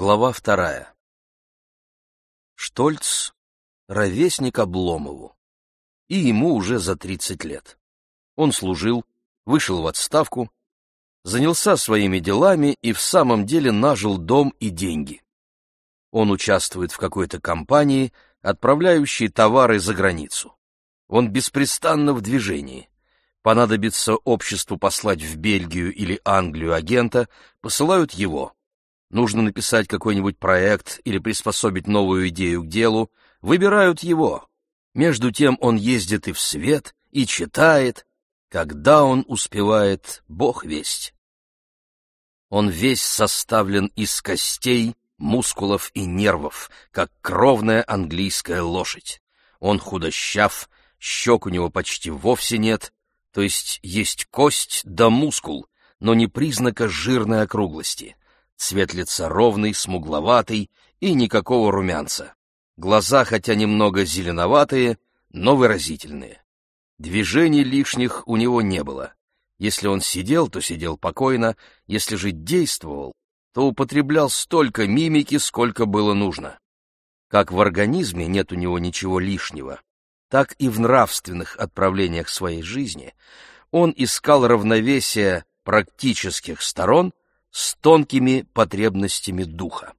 Глава вторая. Штольц — ровесник Обломову, и ему уже за тридцать лет. Он служил, вышел в отставку, занялся своими делами и в самом деле нажил дом и деньги. Он участвует в какой-то компании, отправляющей товары за границу. Он беспрестанно в движении. Понадобится обществу послать в Бельгию или Англию агента, посылают его. Нужно написать какой-нибудь проект или приспособить новую идею к делу, выбирают его. Между тем он ездит и в свет, и читает, когда он успевает, бог весть. Он весь составлен из костей, мускулов и нервов, как кровная английская лошадь. Он худощав, щек у него почти вовсе нет, то есть есть кость да мускул, но не признака жирной округлости. Цвет лица ровный, смугловатый и никакого румянца. Глаза, хотя немного зеленоватые, но выразительные. Движений лишних у него не было. Если он сидел, то сидел покойно, если же действовал, то употреблял столько мимики, сколько было нужно. Как в организме нет у него ничего лишнего, так и в нравственных отправлениях своей жизни он искал равновесия практических сторон с тонкими потребностями духа.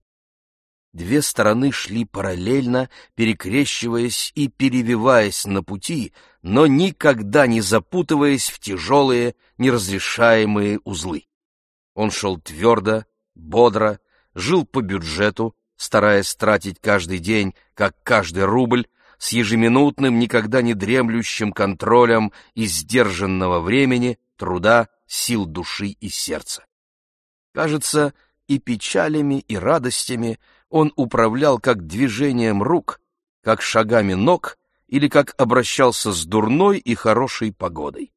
Две стороны шли параллельно, перекрещиваясь и перевиваясь на пути, но никогда не запутываясь в тяжелые, неразрешаемые узлы. Он шел твердо, бодро, жил по бюджету, стараясь тратить каждый день, как каждый рубль, с ежеминутным, никогда не дремлющим контролем издержанного времени, труда, сил души и сердца. Кажется, и печалями, и радостями он управлял как движением рук, как шагами ног или как обращался с дурной и хорошей погодой.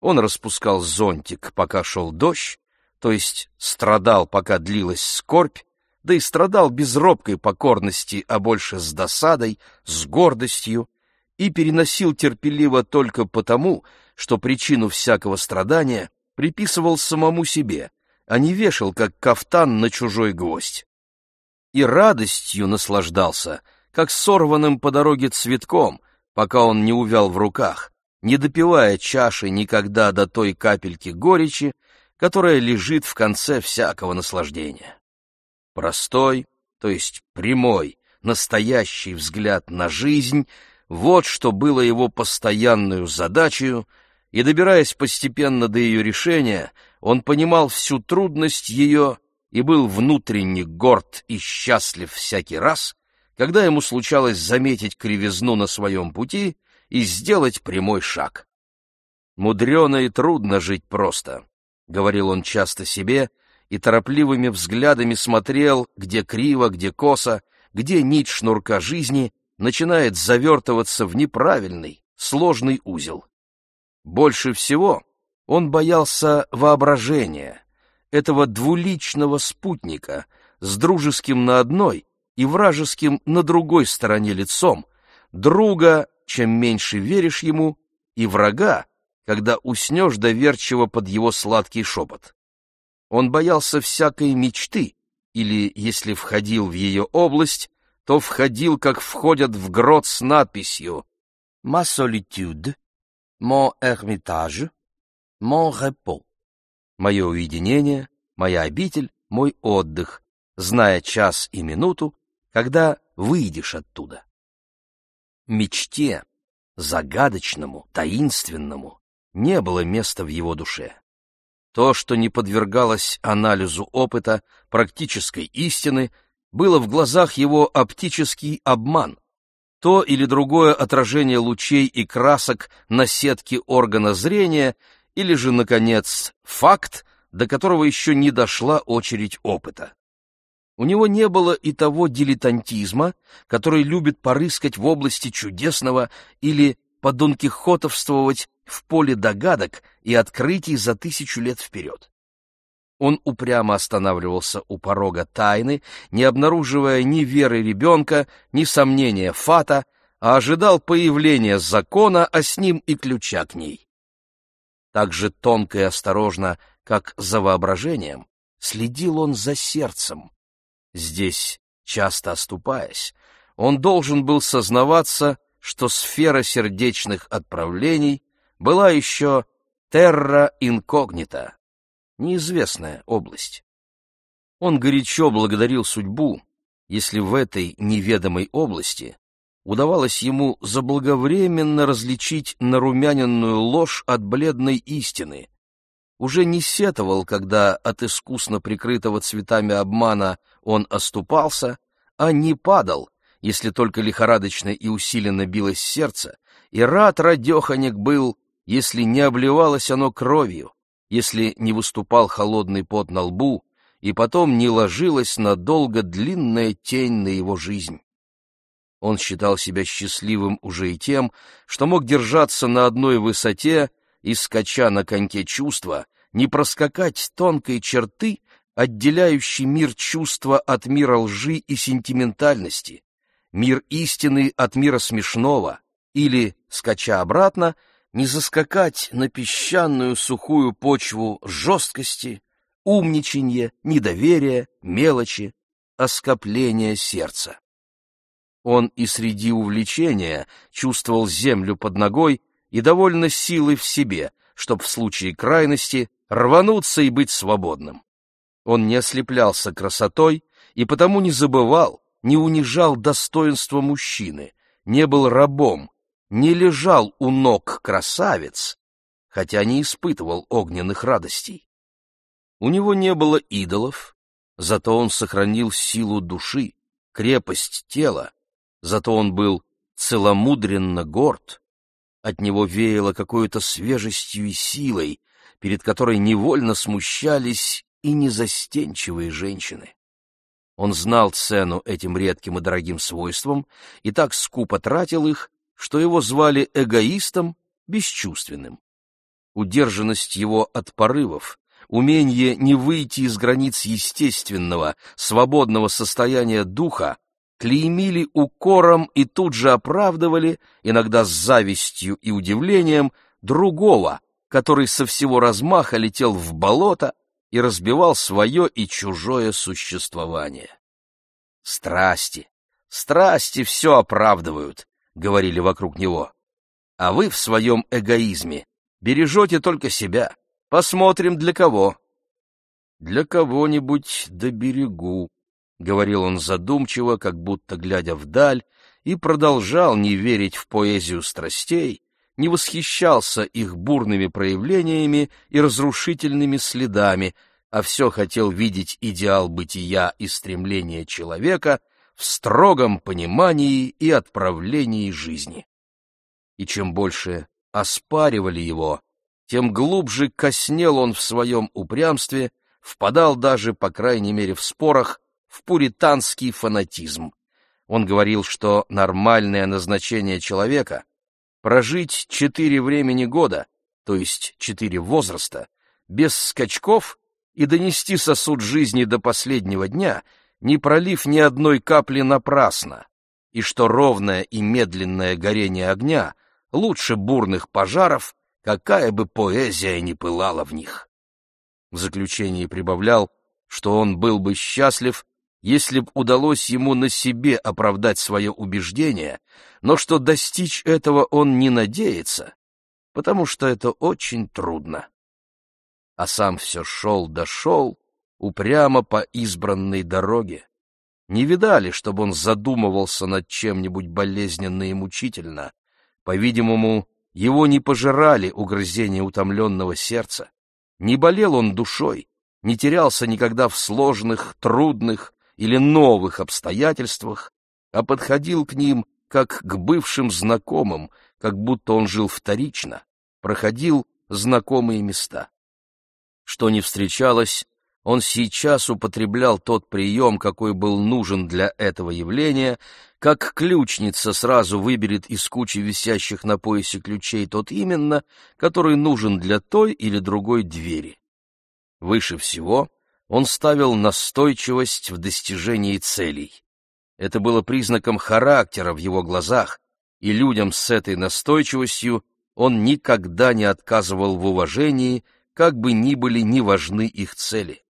Он распускал зонтик, пока шел дождь, то есть страдал, пока длилась скорбь, да и страдал без робкой покорности, а больше с досадой, с гордостью, и переносил терпеливо только потому, что причину всякого страдания приписывал самому себе, а не вешал, как кафтан на чужой гвоздь. И радостью наслаждался, как сорванным по дороге цветком, пока он не увял в руках, не допивая чаши никогда до той капельки горечи, которая лежит в конце всякого наслаждения. Простой, то есть прямой, настоящий взгляд на жизнь — вот что было его постоянную задачей, и, добираясь постепенно до ее решения, он понимал всю трудность ее и был внутренне горд и счастлив всякий раз, когда ему случалось заметить кривизну на своем пути и сделать прямой шаг. «Мудрено и трудно жить просто», — говорил он часто себе, — и торопливыми взглядами смотрел, где криво, где косо, где нить шнурка жизни начинает завертываться в неправильный, сложный узел. Больше всего он боялся воображения, этого двуличного спутника с дружеским на одной и вражеским на другой стороне лицом, друга, чем меньше веришь ему, и врага, когда уснешь доверчиво под его сладкий шепот. Он боялся всякой мечты, или, если входил в ее область, то входил, как входят в грот с надписью «Ma solitude, mon ermitage, mon repos» — «Мое уединение, моя обитель, мой отдых», зная час и минуту, когда выйдешь оттуда. Мечте, загадочному, таинственному, не было места в его душе. То, что не подвергалось анализу опыта, практической истины, было в глазах его оптический обман. То или другое отражение лучей и красок на сетке органа зрения, или же, наконец, факт, до которого еще не дошла очередь опыта. У него не было и того дилетантизма, который любит порыскать в области чудесного или подонкихотовствовать в поле догадок и открытий за тысячу лет вперед. Он упрямо останавливался у порога тайны, не обнаруживая ни веры ребенка, ни сомнения фата, а ожидал появления закона, а с ним и ключа к ней. Так же тонко и осторожно, как за воображением, следил он за сердцем. Здесь, часто оступаясь, он должен был сознаваться, что сфера сердечных отправлений была еще терра инкогнита, неизвестная область. Он горячо благодарил судьбу, если в этой неведомой области удавалось ему заблаговременно различить нарумяненную ложь от бледной истины, уже не сетовал, когда от искусно прикрытого цветами обмана он оступался, а не падал, если только лихорадочно и усиленно билось сердце, и рад радеханик был, если не обливалось оно кровью, если не выступал холодный пот на лбу, и потом не ложилась надолго длинная тень на его жизнь. Он считал себя счастливым уже и тем, что мог держаться на одной высоте и, скача на коньке чувства, не проскакать тонкой черты, отделяющей мир чувства от мира лжи и сентиментальности, мир истины от мира смешного, или, скача обратно, не заскакать на песчаную сухую почву жесткости, умничанья, недоверия, мелочи, оскопления сердца. Он и среди увлечения чувствовал землю под ногой и довольно силы в себе, чтоб в случае крайности рвануться и быть свободным. Он не ослеплялся красотой и потому не забывал, не унижал достоинства мужчины, не был рабом, не лежал у ног красавец, хотя не испытывал огненных радостей. У него не было идолов, зато он сохранил силу души, крепость тела, зато он был целомудренно горд, от него веяло какой-то свежестью и силой, перед которой невольно смущались и незастенчивые женщины. Он знал цену этим редким и дорогим свойствам и так скупо тратил их, что его звали эгоистом, бесчувственным. Удержанность его от порывов, умение не выйти из границ естественного, свободного состояния духа клеймили укором и тут же оправдывали, иногда с завистью и удивлением, другого, который со всего размаха летел в болото и разбивал свое и чужое существование. «Страсти, страсти все оправдывают», — говорили вокруг него. «А вы в своем эгоизме бережете только себя. Посмотрим, для кого». «Для кого-нибудь до берегу», — говорил он задумчиво, как будто глядя вдаль, и продолжал не верить в поэзию страстей, не восхищался их бурными проявлениями и разрушительными следами, а все хотел видеть идеал бытия и стремления человека в строгом понимании и отправлении жизни. И чем больше оспаривали его, тем глубже коснел он в своем упрямстве, впадал даже, по крайней мере, в спорах, в пуританский фанатизм. Он говорил, что нормальное назначение человека — прожить четыре времени года, то есть четыре возраста, без скачков и донести сосуд жизни до последнего дня, не пролив ни одной капли напрасно, и что ровное и медленное горение огня лучше бурных пожаров, какая бы поэзия ни пылала в них. В заключении прибавлял, что он был бы счастлив, если б удалось ему на себе оправдать свое убеждение, но что достичь этого он не надеется, потому что это очень трудно. А сам все шел дошел упрямо по избранной дороге. Не видали, чтобы он задумывался над чем-нибудь болезненно и мучительно. По-видимому, его не пожирали угрызения утомленного сердца. Не болел он душой, не терялся никогда в сложных, трудных, или новых обстоятельствах, а подходил к ним как к бывшим знакомым, как будто он жил вторично, проходил знакомые места. Что не встречалось, он сейчас употреблял тот прием, какой был нужен для этого явления, как ключница сразу выберет из кучи висящих на поясе ключей тот именно, который нужен для той или другой двери. Выше всего он ставил настойчивость в достижении целей. Это было признаком характера в его глазах, и людям с этой настойчивостью он никогда не отказывал в уважении, как бы ни были ни важны их цели.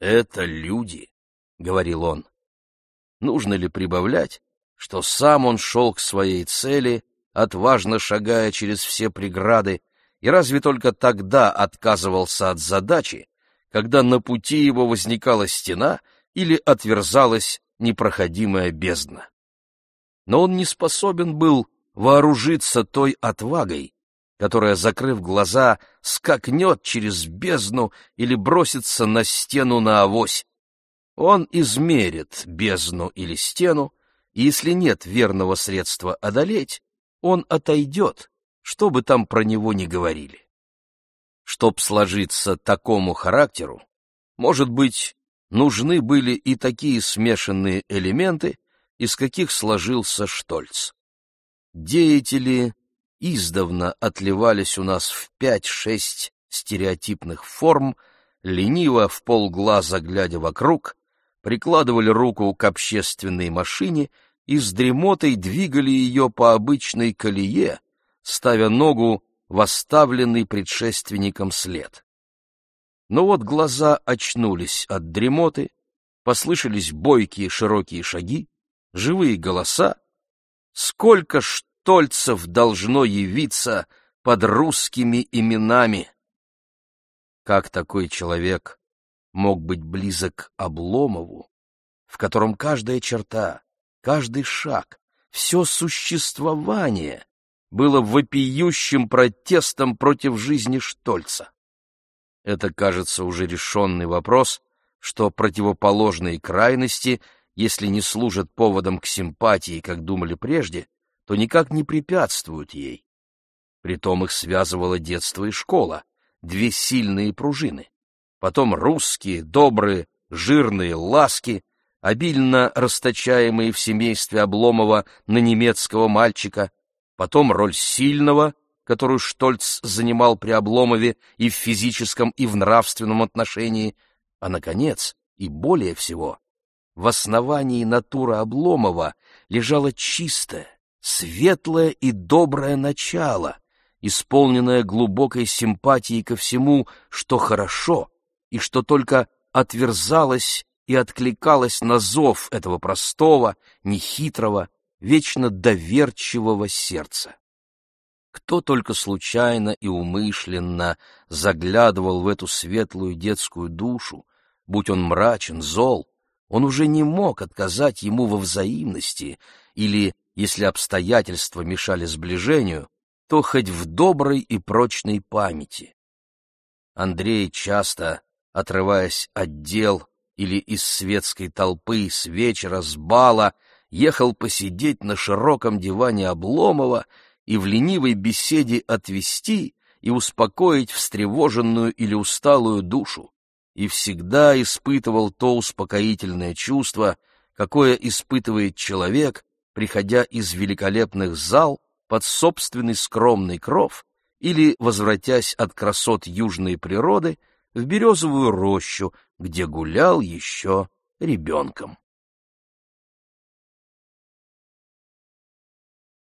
Это люди, — говорил он. Нужно ли прибавлять, что сам он шел к своей цели, отважно шагая через все преграды, и разве только тогда отказывался от задачи, когда на пути его возникала стена или отверзалась непроходимая бездна. Но он не способен был вооружиться той отвагой, которая, закрыв глаза, скакнет через бездну или бросится на стену на авось. Он измерит бездну или стену, и если нет верного средства одолеть, он отойдет, что бы там про него ни говорили. Чтоб сложиться такому характеру, может быть, нужны были и такие смешанные элементы, из каких сложился Штольц. Деятели издавна отливались у нас в пять-шесть стереотипных форм, лениво в полглаза глядя вокруг, прикладывали руку к общественной машине и с дремотой двигали ее по обычной колее, ставя ногу в оставленный предшественником след. Но вот глаза очнулись от дремоты, послышались бойкие широкие шаги, живые голоса. Сколько штольцев должно явиться под русскими именами! Как такой человек мог быть близок Обломову, в котором каждая черта, каждый шаг, все существование было вопиющим протестом против жизни Штольца. Это, кажется, уже решенный вопрос, что противоположные крайности, если не служат поводом к симпатии, как думали прежде, то никак не препятствуют ей. Притом их связывало детство и школа, две сильные пружины. Потом русские, добрые, жирные ласки, обильно расточаемые в семействе Обломова на немецкого мальчика, потом роль сильного, которую Штольц занимал при Обломове и в физическом, и в нравственном отношении, а, наконец, и более всего, в основании натуры Обломова лежало чистое, светлое и доброе начало, исполненное глубокой симпатией ко всему, что хорошо и что только отверзалось и откликалось на зов этого простого, нехитрого, вечно доверчивого сердца. Кто только случайно и умышленно заглядывал в эту светлую детскую душу, будь он мрачен, зол, он уже не мог отказать ему во взаимности или, если обстоятельства мешали сближению, то хоть в доброй и прочной памяти. Андрей часто, отрываясь от дел или из светской толпы, с вечера, с бала, ехал посидеть на широком диване Обломова и в ленивой беседе отвести и успокоить встревоженную или усталую душу, и всегда испытывал то успокоительное чувство, какое испытывает человек, приходя из великолепных зал под собственный скромный кров или возвратясь от красот южной природы в березовую рощу, где гулял еще ребенком.